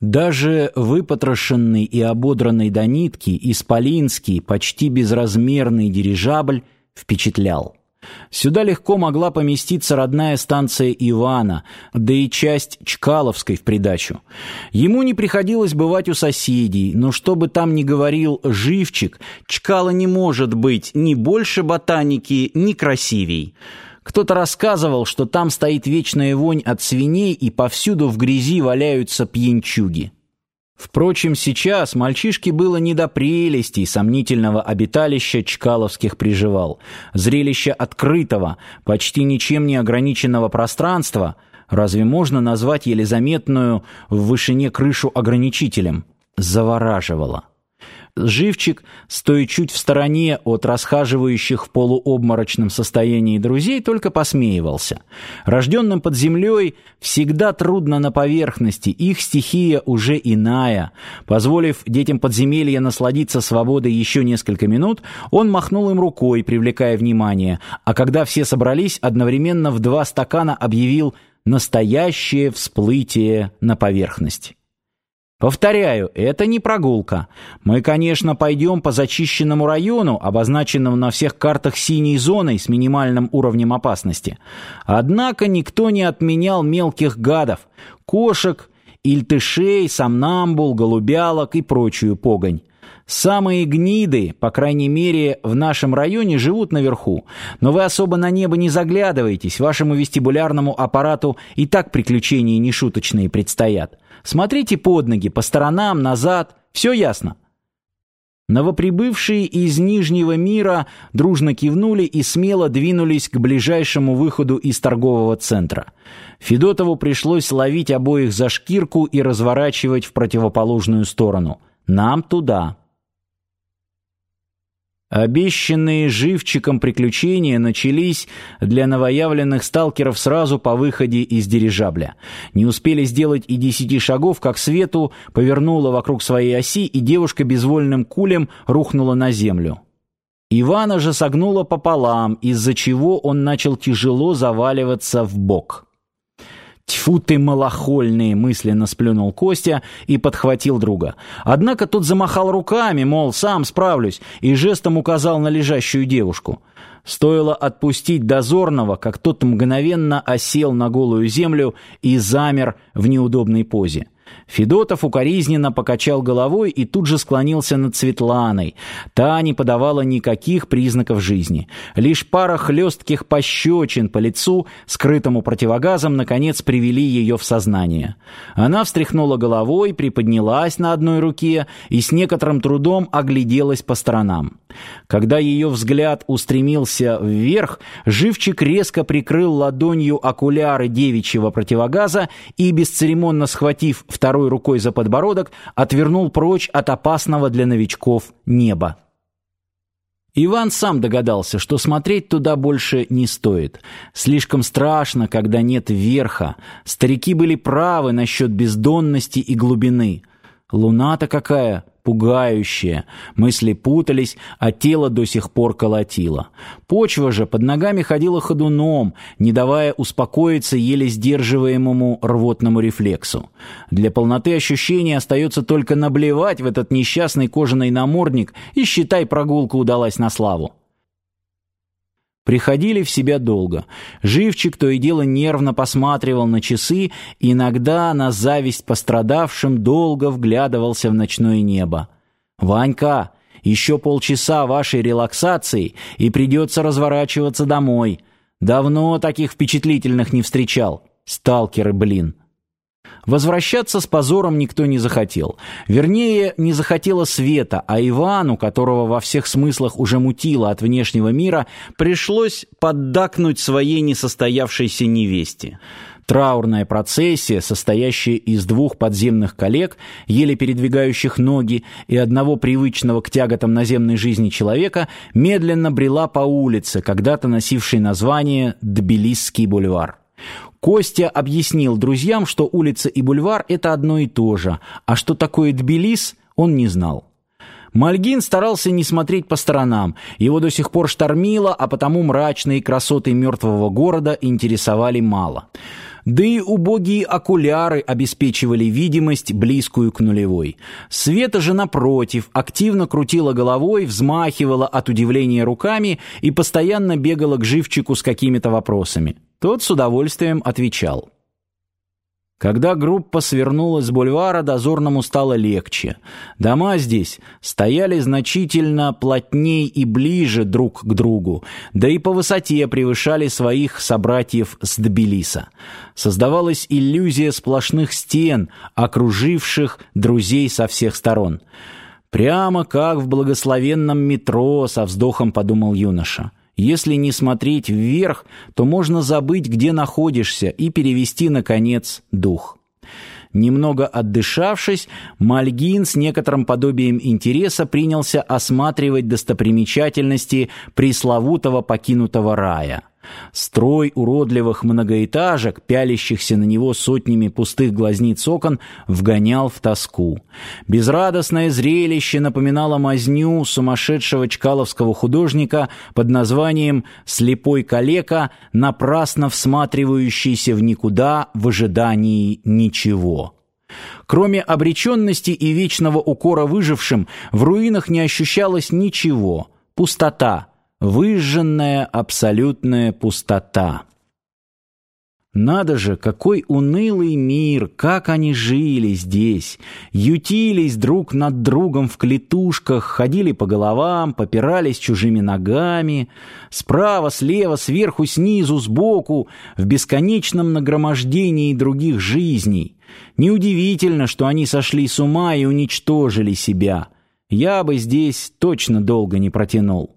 Даже выпотрошенный и ободранный до нитки исполинский, почти безразмерный дирижабль впечатлял. Сюда легко могла поместиться родная станция Ивана, да и часть Чкаловской в придачу. Ему не приходилось бывать у соседей, но что бы там ни говорил Живчик, Чкала не может быть ни больше ботаники, ни красивей. Кто-то рассказывал, что там стоит вечная вонь от свиней и повсюду в грязи валяются пьянчуги. Впрочем, сейчас мальчишке было не до прелестей сомнительного обиталища чкаловских приживал. Зрелище открытого, почти ничем не ограниченного пространства разве можно назвать еле заметную в вышине крышу ограничителем? Завораживало. Живчик, стоя чуть в стороне от расхаживающих в полуобморочном состоянии друзей, только посмеивался. Рожденным под землей всегда трудно на поверхности, их стихия уже иная. Позволив детям подземелья насладиться свободой еще несколько минут, он махнул им рукой, привлекая внимание, а когда все собрались, одновременно в два стакана объявил «настоящее всплытие на поверхность». Повторяю, это не прогулка. Мы, конечно, пойдем по зачищенному району, обозначенному на всех картах синей зоной с минимальным уровнем опасности. Однако никто не отменял мелких гадов, кошек, ильтышей, сомнамбул, голубялок и прочую погонь. Самые гниды, по крайней мере, в нашем районе живут наверху. Но вы особо на небо не заглядываетесь, вашему вестибулярному аппарату и так приключения нешуточные предстоят. Смотрите под ноги, по сторонам, назад, все ясно. Новоприбывшие из Нижнего мира дружно кивнули и смело двинулись к ближайшему выходу из торгового центра. Федотову пришлось ловить обоих за шкирку и разворачивать в противоположную сторону. Нам туда. Обещанные живчиком приключения начались для новоявленных сталкеров сразу по выходе из дирижабля. Не успели сделать и десяти шагов, как Свету повернула вокруг своей оси, и девушка безвольным кулем рухнула на землю. Ивана же согнула пополам, из-за чего он начал тяжело заваливаться в бок. «Тьфу ты, малохольный!» — мысленно сплюнул Костя и подхватил друга. Однако тот замахал руками, мол, сам справлюсь, и жестом указал на лежащую девушку. Стоило отпустить дозорного, как тот мгновенно осел на голую землю и замер в неудобной позе. Федотов укоризненно покачал головой и тут же склонился над Светланой. Та не подавала никаких признаков жизни. Лишь пара хлестких пощечин по лицу, скрытому противогазом, наконец привели ее в сознание. Она встряхнула головой, приподнялась на одной руке и с некоторым трудом огляделась по сторонам. Когда ее взгляд устремился вверх, живчик резко прикрыл ладонью окуляры девичьего противогаза и, бесцеремонно схватив второй рукой за подбородок, отвернул прочь от опасного для новичков неба. Иван сам догадался, что смотреть туда больше не стоит. Слишком страшно, когда нет верха. Старики были правы насчет бездонности и глубины. Луна-то какая! Пугающее. Мысли путались, а тело до сих пор колотило. Почва же под ногами ходила ходуном, не давая успокоиться еле сдерживаемому рвотному рефлексу. Для полноты ощущения остается только наблевать в этот несчастный кожаный намордник и считай, прогулка удалась на славу. Приходили в себя долго. Живчик то и дело нервно посматривал на часы, иногда на зависть пострадавшим долго вглядывался в ночное небо. «Ванька, еще полчаса вашей релаксации, и придется разворачиваться домой. Давно таких впечатлительных не встречал. Сталкеры, блин». Возвращаться с позором никто не захотел. Вернее, не захотела Света, а Ивану, которого во всех смыслах уже мутило от внешнего мира, пришлось поддакнуть своей несостоявшейся невесте. Траурная процессия, состоящая из двух подземных коллег, еле передвигающих ноги, и одного привычного к тяготам наземной жизни человека, медленно брела по улице, когда-то носившей название Тбилисский бульвар. Костя объяснил друзьям, что улица и бульвар – это одно и то же, а что такое Тбилис, он не знал. Мальгин старался не смотреть по сторонам. Его до сих пор штормило, а потому мрачные красоты мертвого города интересовали мало. Да и убогие окуляры обеспечивали видимость, близкую к нулевой. Света же, напротив, активно крутила головой, взмахивала от удивления руками и постоянно бегала к живчику с какими-то вопросами. Тот с удовольствием отвечал. Когда группа свернула с бульвара, дозорному стало легче. Дома здесь стояли значительно плотней и ближе друг к другу, да и по высоте превышали своих собратьев с Тбилиса. Создавалась иллюзия сплошных стен, окруживших друзей со всех сторон. «Прямо как в благословенном метро», — со вздохом подумал юноша. Если не смотреть вверх, то можно забыть, где находишься, и перевести, наконец, дух. Немного отдышавшись, Мальгин с некоторым подобием интереса принялся осматривать достопримечательности пресловутого покинутого рая. Строй уродливых многоэтажек, пялящихся на него сотнями пустых глазниц окон, вгонял в тоску. Безрадостное зрелище напоминало мазню сумасшедшего чкаловского художника под названием «Слепой калека», напрасно всматривающийся в никуда в ожидании ничего. Кроме обреченности и вечного укора выжившим, в руинах не ощущалось ничего. Пустота — выжженная абсолютная пустота. Надо же, какой унылый мир, как они жили здесь, ютились друг над другом в клетушках, ходили по головам, попирались чужими ногами, справа, слева, сверху, снизу, сбоку, в бесконечном нагромождении других жизней. Неудивительно, что они сошли с ума и уничтожили себя. Я бы здесь точно долго не протянул.